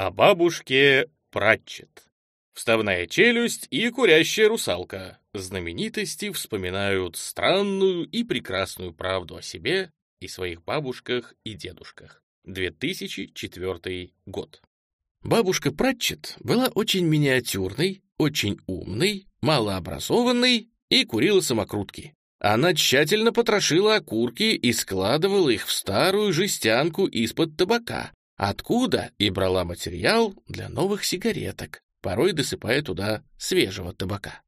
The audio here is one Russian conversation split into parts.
О бабушке Пратчет. Вставная челюсть и курящая русалка. Знаменитости вспоминают странную и прекрасную правду о себе и своих бабушках и дедушках. 2004 год. Бабушка Пратчет была очень миниатюрной, очень умной, малообразованной и курила самокрутки. Она тщательно потрошила окурки и складывала их в старую жестянку из-под табака, откуда и брала материал для новых сигареток, порой досыпая туда свежего табака.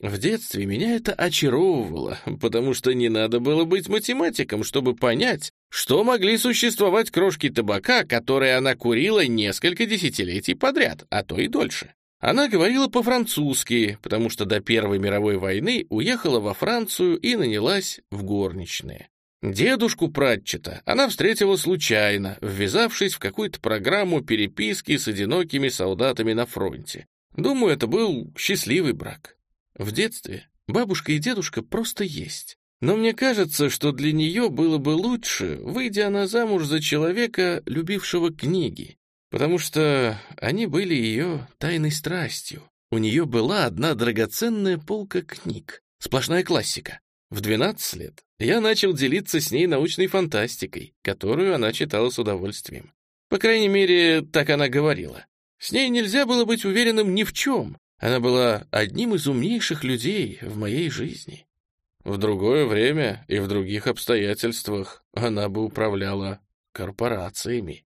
В детстве меня это очаровывало, потому что не надо было быть математиком, чтобы понять, что могли существовать крошки табака, которые она курила несколько десятилетий подряд, а то и дольше. Она говорила по-французски, потому что до Первой мировой войны уехала во Францию и нанялась в горничные. Дедушку Пратчета она встретила случайно, ввязавшись в какую-то программу переписки с одинокими солдатами на фронте. Думаю, это был счастливый брак. В детстве бабушка и дедушка просто есть. Но мне кажется, что для нее было бы лучше, выйдя она замуж за человека, любившего книги, потому что они были ее тайной страстью. У нее была одна драгоценная полка книг, сплошная классика. В 12 лет я начал делиться с ней научной фантастикой, которую она читала с удовольствием. По крайней мере, так она говорила. С ней нельзя было быть уверенным ни в чем. Она была одним из умнейших людей в моей жизни. В другое время и в других обстоятельствах она бы управляла корпорациями.